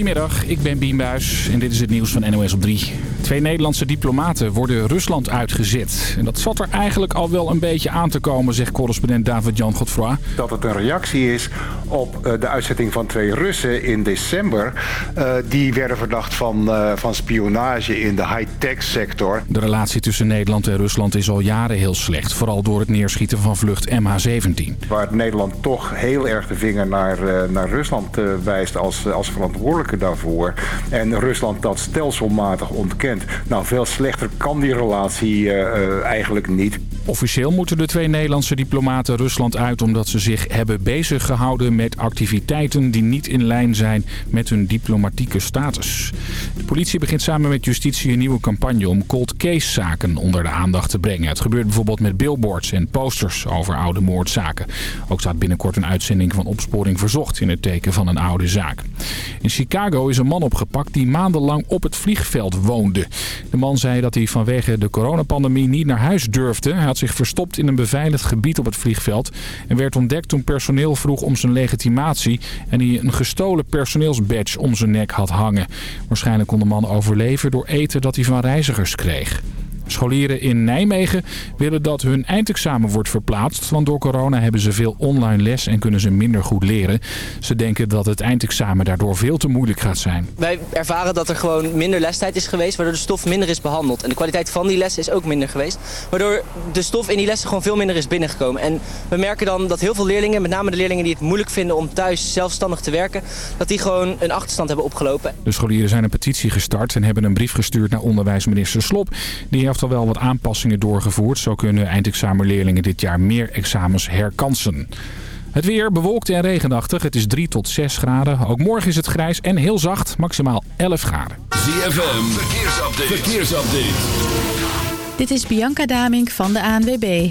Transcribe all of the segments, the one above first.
Goedemiddag, ik ben Bien Buijs en dit is het nieuws van NOS op 3. Twee Nederlandse diplomaten worden Rusland uitgezet. En dat zat er eigenlijk al wel een beetje aan te komen, zegt correspondent David-Jan Godfroy. Dat het een reactie is op eh, de uitzetting van twee Russen in december. Uh, die werden verdacht van, uh, van spionage in de high-tech sector. De relatie tussen Nederland en Rusland is al jaren heel slecht. Vooral door het neerschieten van vlucht MH17. Waar Nederland toch heel erg de vinger naar, naar Rusland wijst als, als verantwoordelijke daarvoor. En Rusland dat stelselmatig ontkent. Nou, veel slechter kan die relatie uh, uh, eigenlijk niet. Officieel moeten de twee Nederlandse diplomaten Rusland uit... omdat ze zich hebben bezig gehouden met activiteiten die niet in lijn zijn met hun diplomatieke status. De politie begint samen met justitie een nieuwe campagne om cold case zaken onder de aandacht te brengen. Het gebeurt bijvoorbeeld met billboards en posters over oude moordzaken. Ook staat binnenkort een uitzending van Opsporing Verzocht in het teken van een oude zaak. In Chicago is een man opgepakt die maandenlang op het vliegveld woonde. De man zei dat hij vanwege de coronapandemie niet naar huis durfde. Hij had zich verstopt in een beveiligd gebied op het vliegveld... en werd ontdekt toen personeel vroeg om zijn legitimatie... en hij een gestolen personeelsbadge om zijn nek had hangen. Waarschijnlijk kon de man overleven door eten dat hij van reizigers kreeg. Scholieren in Nijmegen willen dat hun eindexamen wordt verplaatst. Want door corona hebben ze veel online les en kunnen ze minder goed leren. Ze denken dat het eindexamen daardoor veel te moeilijk gaat zijn. Wij ervaren dat er gewoon minder lestijd is geweest. Waardoor de stof minder is behandeld. En de kwaliteit van die lessen is ook minder geweest. Waardoor de stof in die lessen gewoon veel minder is binnengekomen. En we merken dan dat heel veel leerlingen, met name de leerlingen die het moeilijk vinden om thuis zelfstandig te werken. Dat die gewoon een achterstand hebben opgelopen. De scholieren zijn een petitie gestart en hebben een brief gestuurd naar onderwijsminister Slop. Die heeft al wel wat aanpassingen doorgevoerd. Zo kunnen eindexamenleerlingen dit jaar meer examens herkansen. Het weer bewolkt en regenachtig. Het is 3 tot 6 graden. Ook morgen is het grijs en heel zacht. Maximaal 11 graden. ZFM, verkeersupdate. verkeersupdate. Dit is Bianca Damink van de ANWB.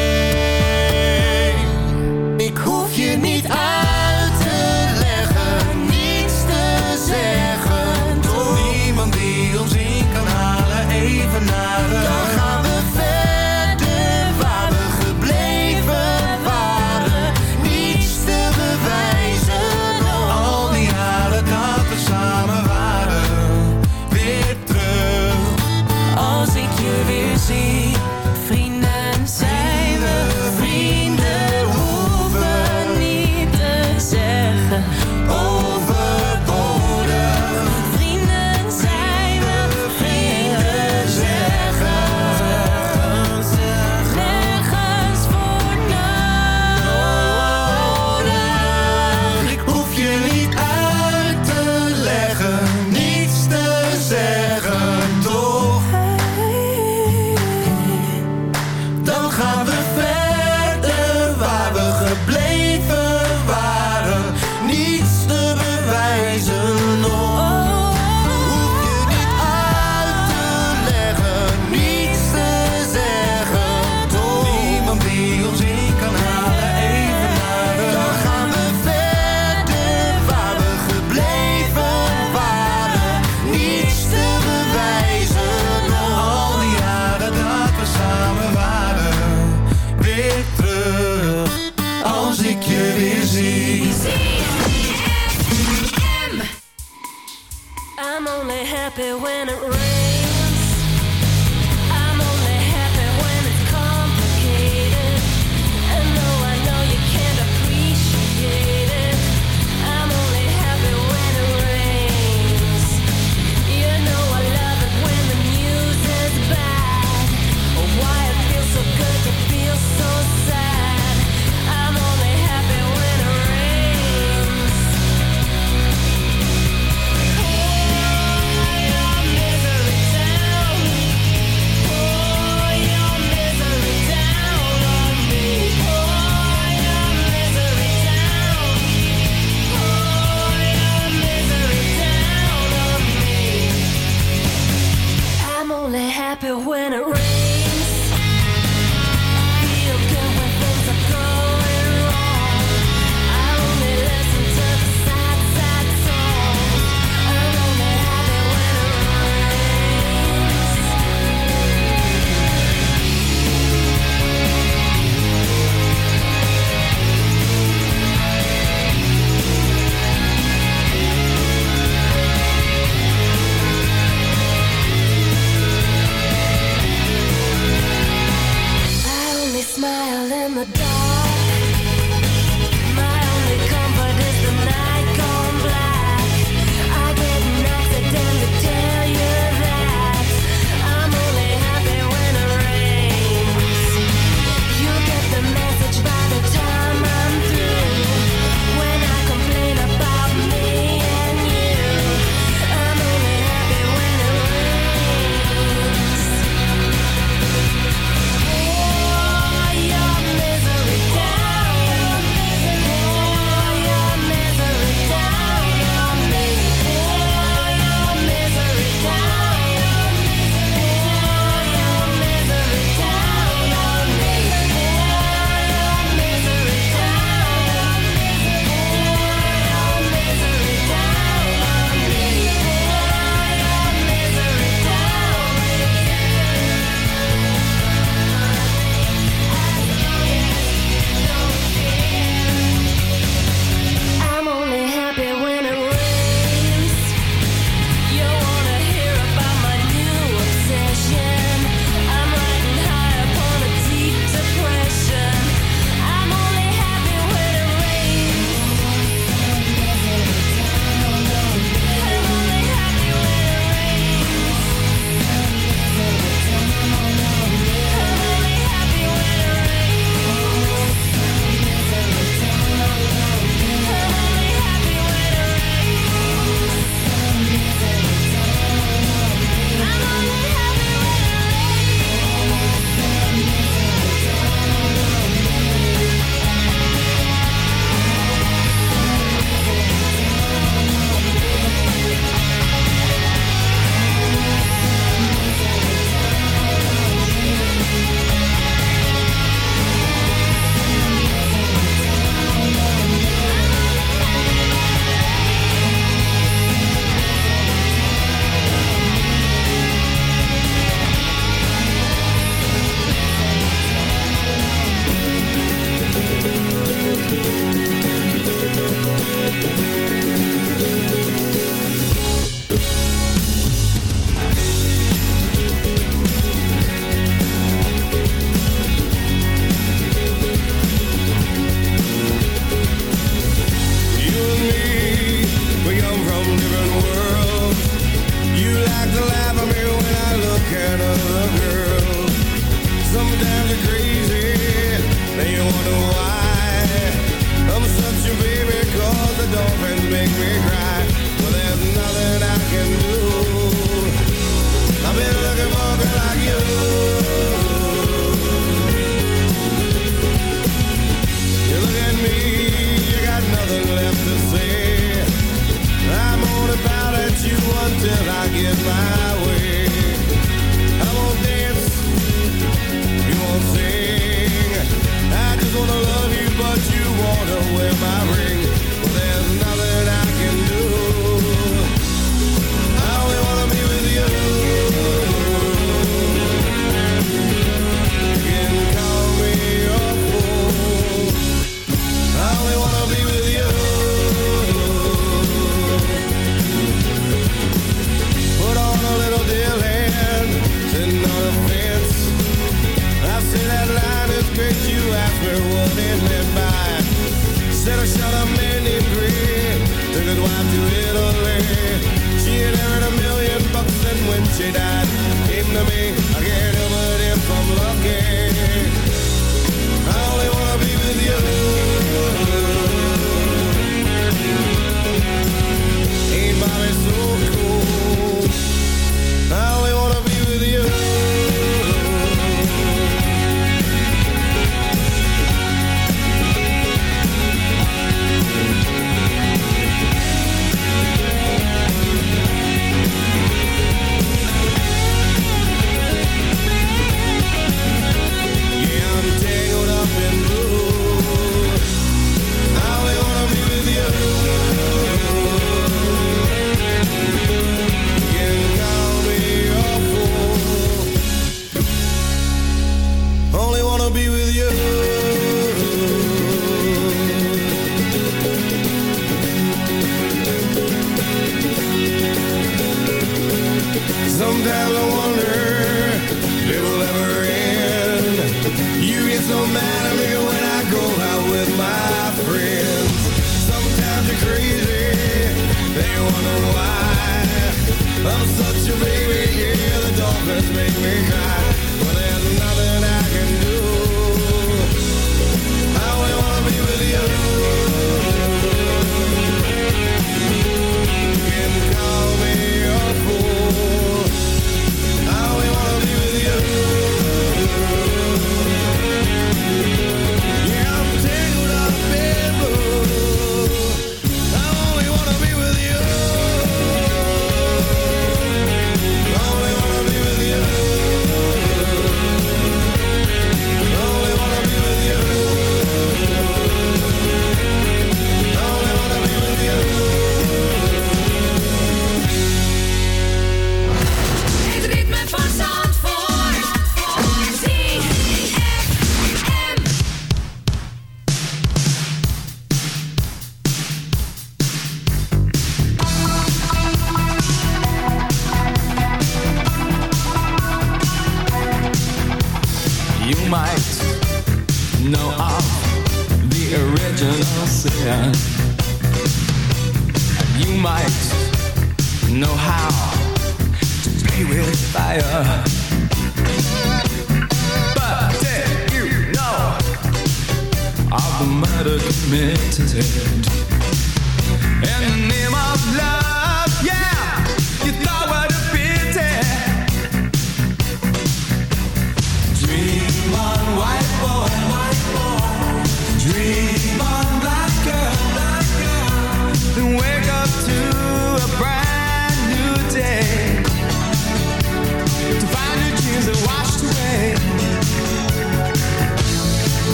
down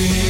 Yeah.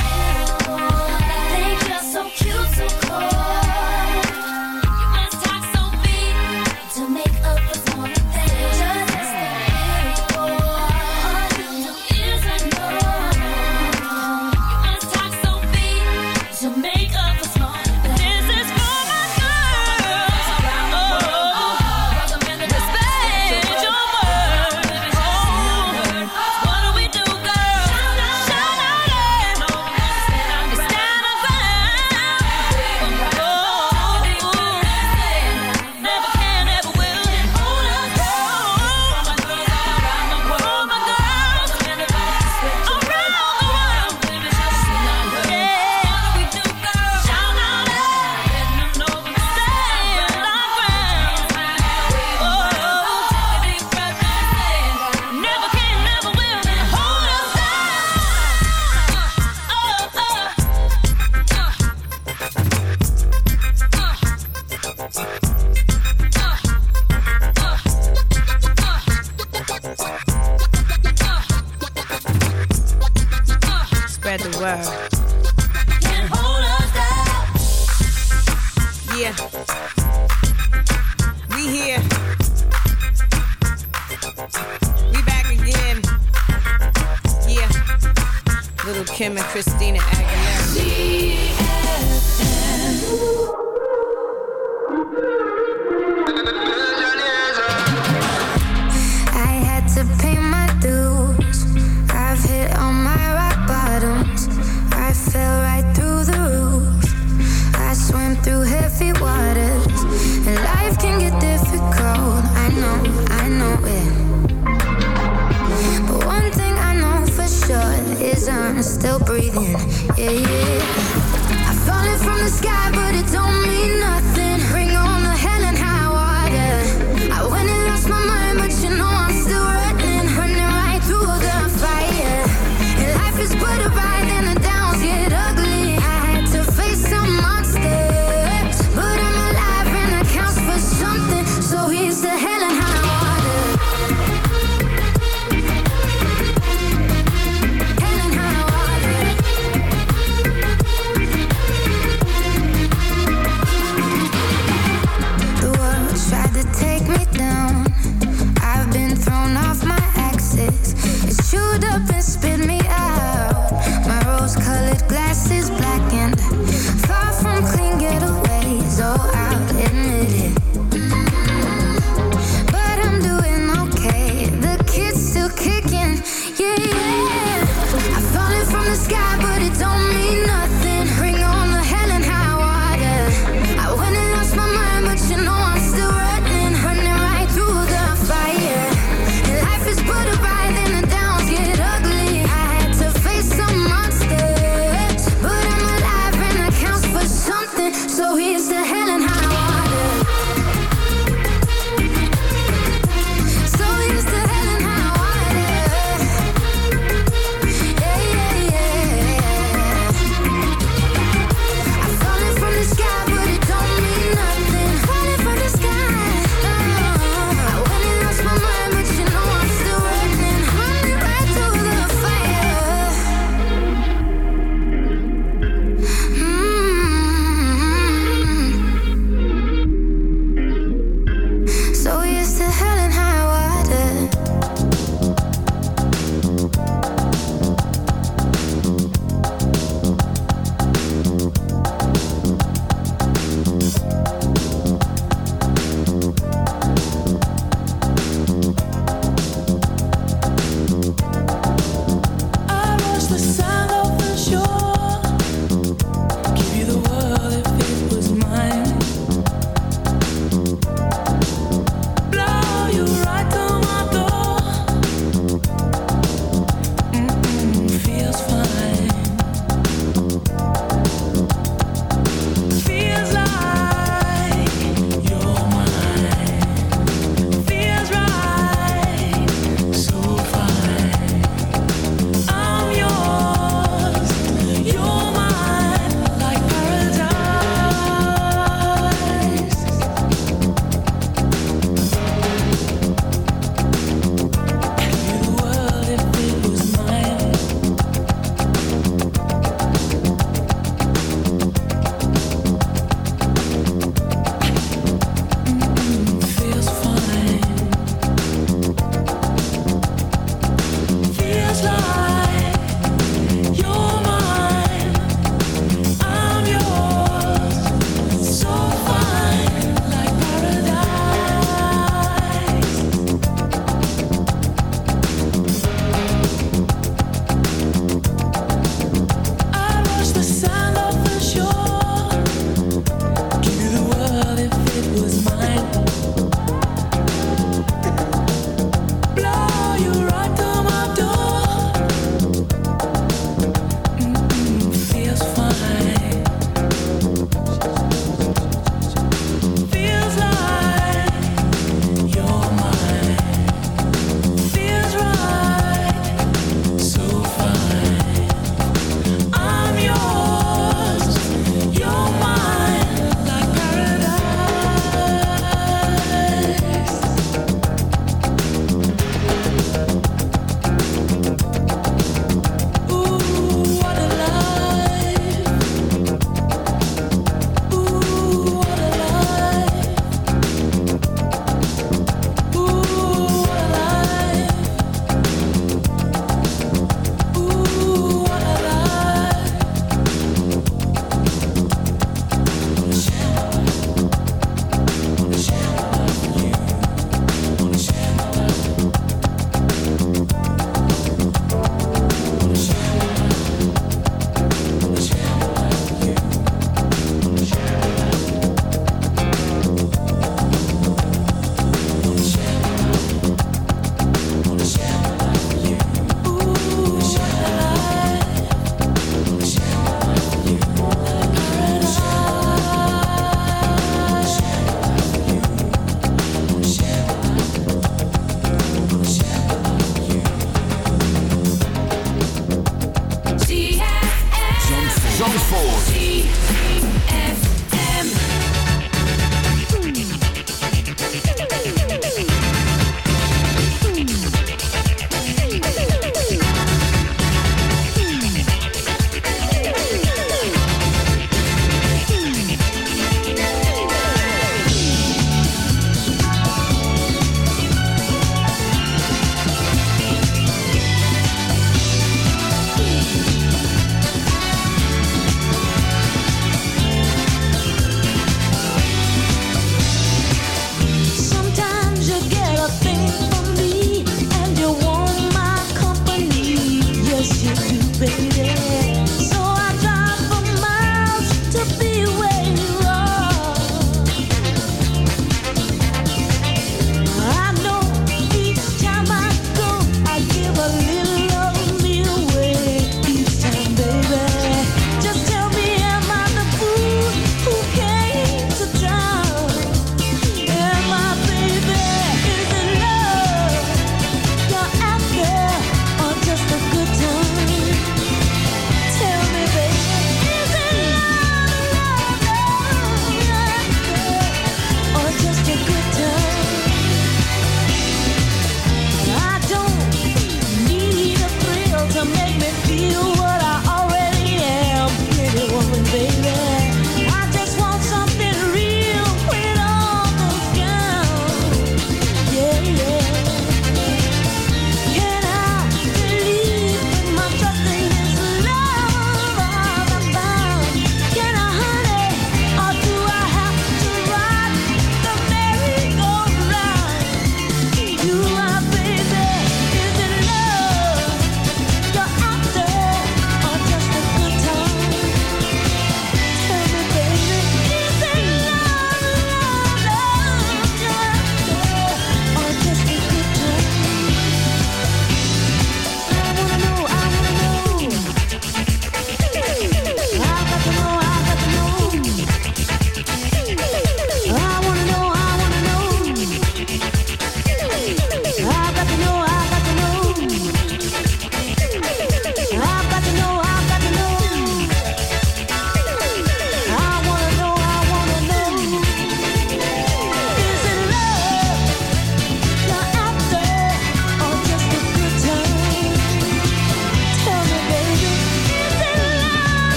so cold.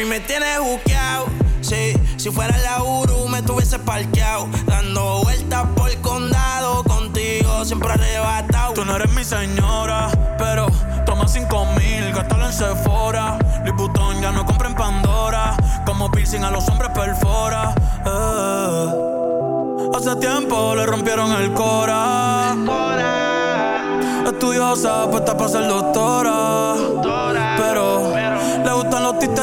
mí me tienes buqueado. Sí, si fuera la Uru me tuviese parqueado. Dando vueltas por el condado, contigo siempre arrebatado. Tú no eres mi señora, pero toma cinco mil, gástalo en Sephora. Louis ya no compra en Pandora. Como piercing a los hombres perfora. Eh. Hace tiempo le rompieron el cora. Estudiosa, puesta para ser doctora. doctora pero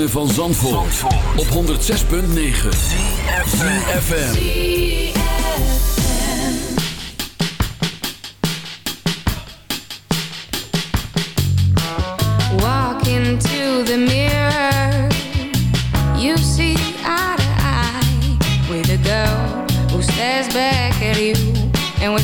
ritme van Zandvoort, Zandvoort. op 106.9 CFFM Walk into the mirror. You see eye to eye With a girl who stares back at you And we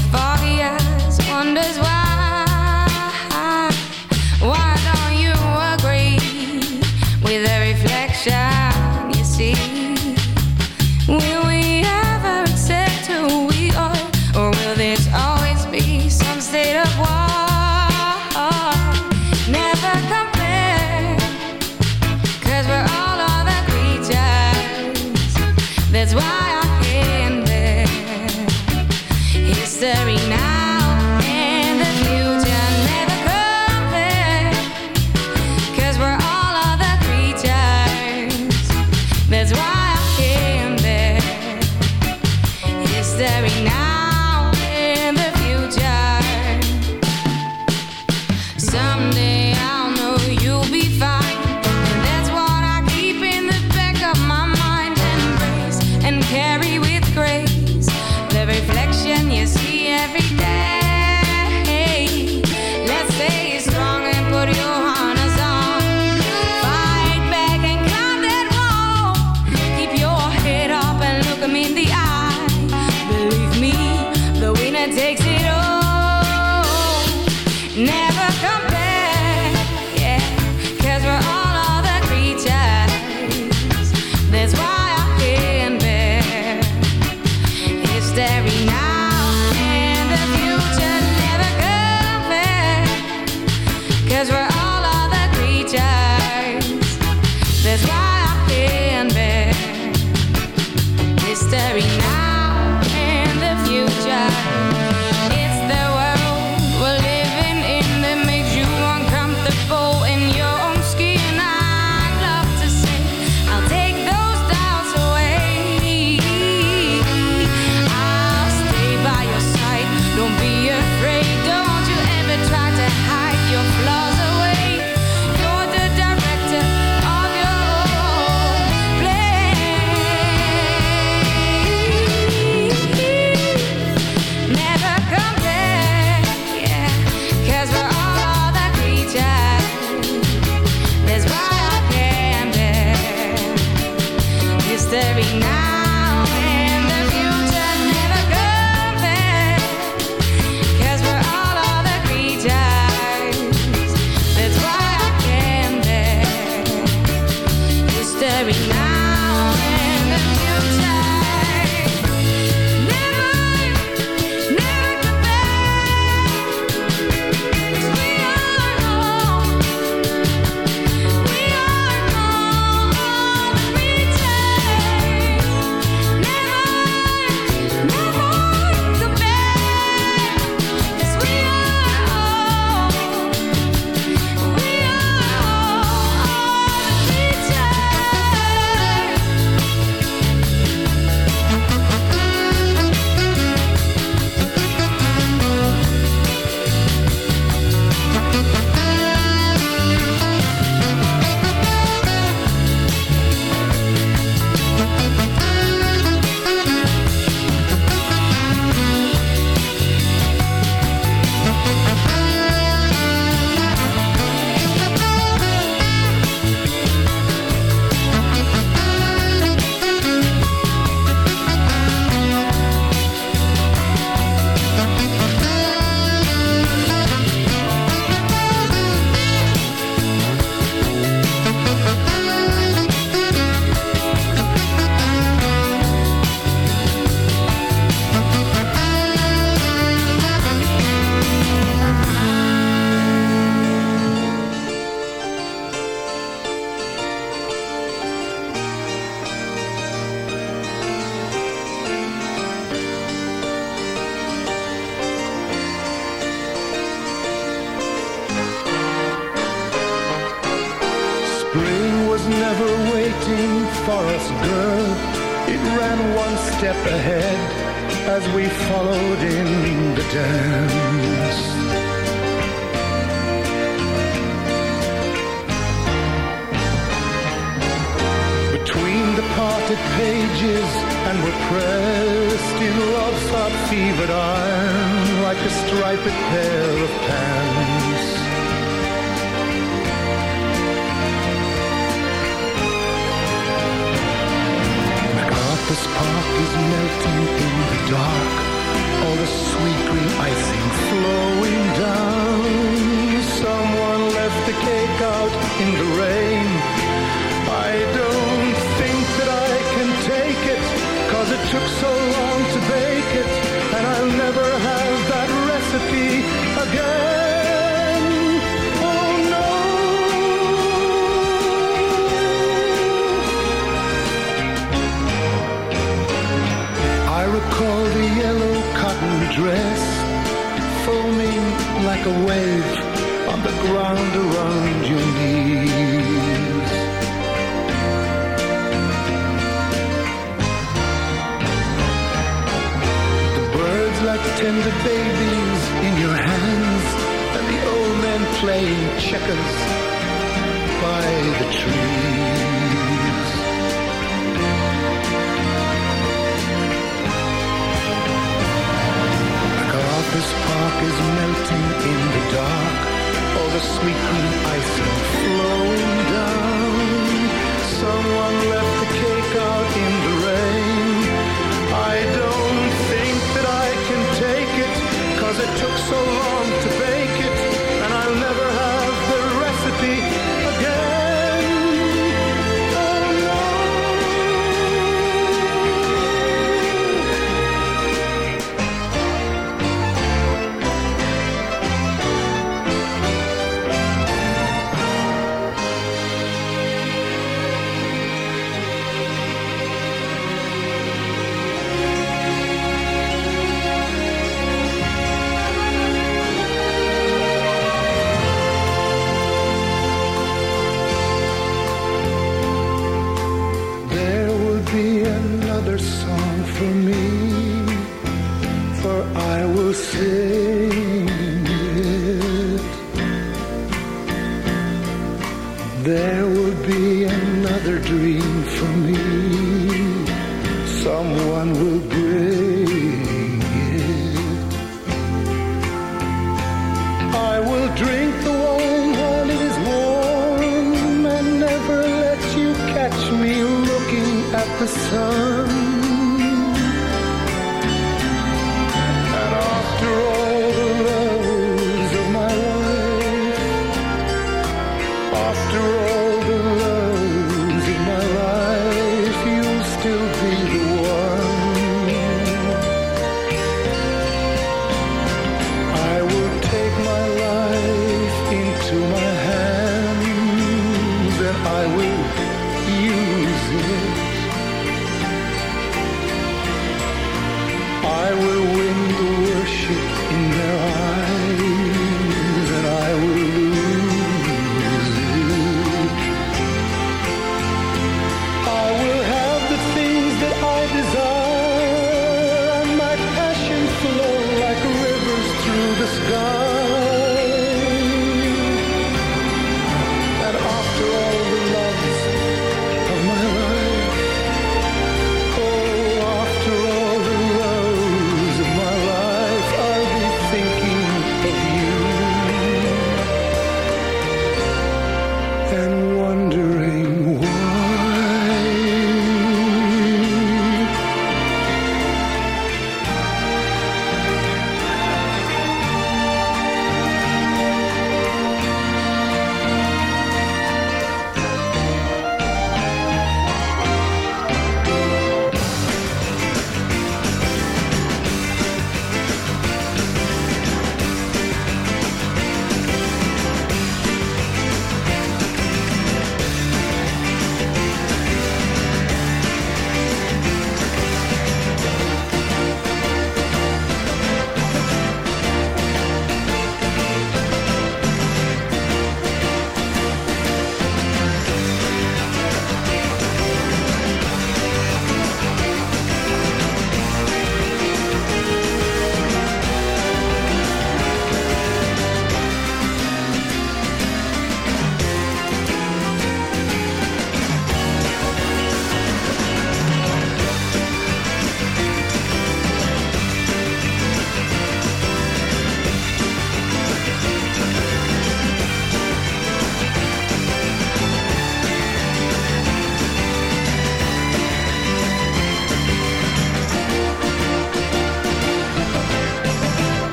wound around your knees. The birds like tender babies in your hands, and the old men playing checkers by the trees. Like park is melting in the dark the sweet green ice flowing down. Someone left the cake out in the rain. I don't think that I can take it, cause it took so long to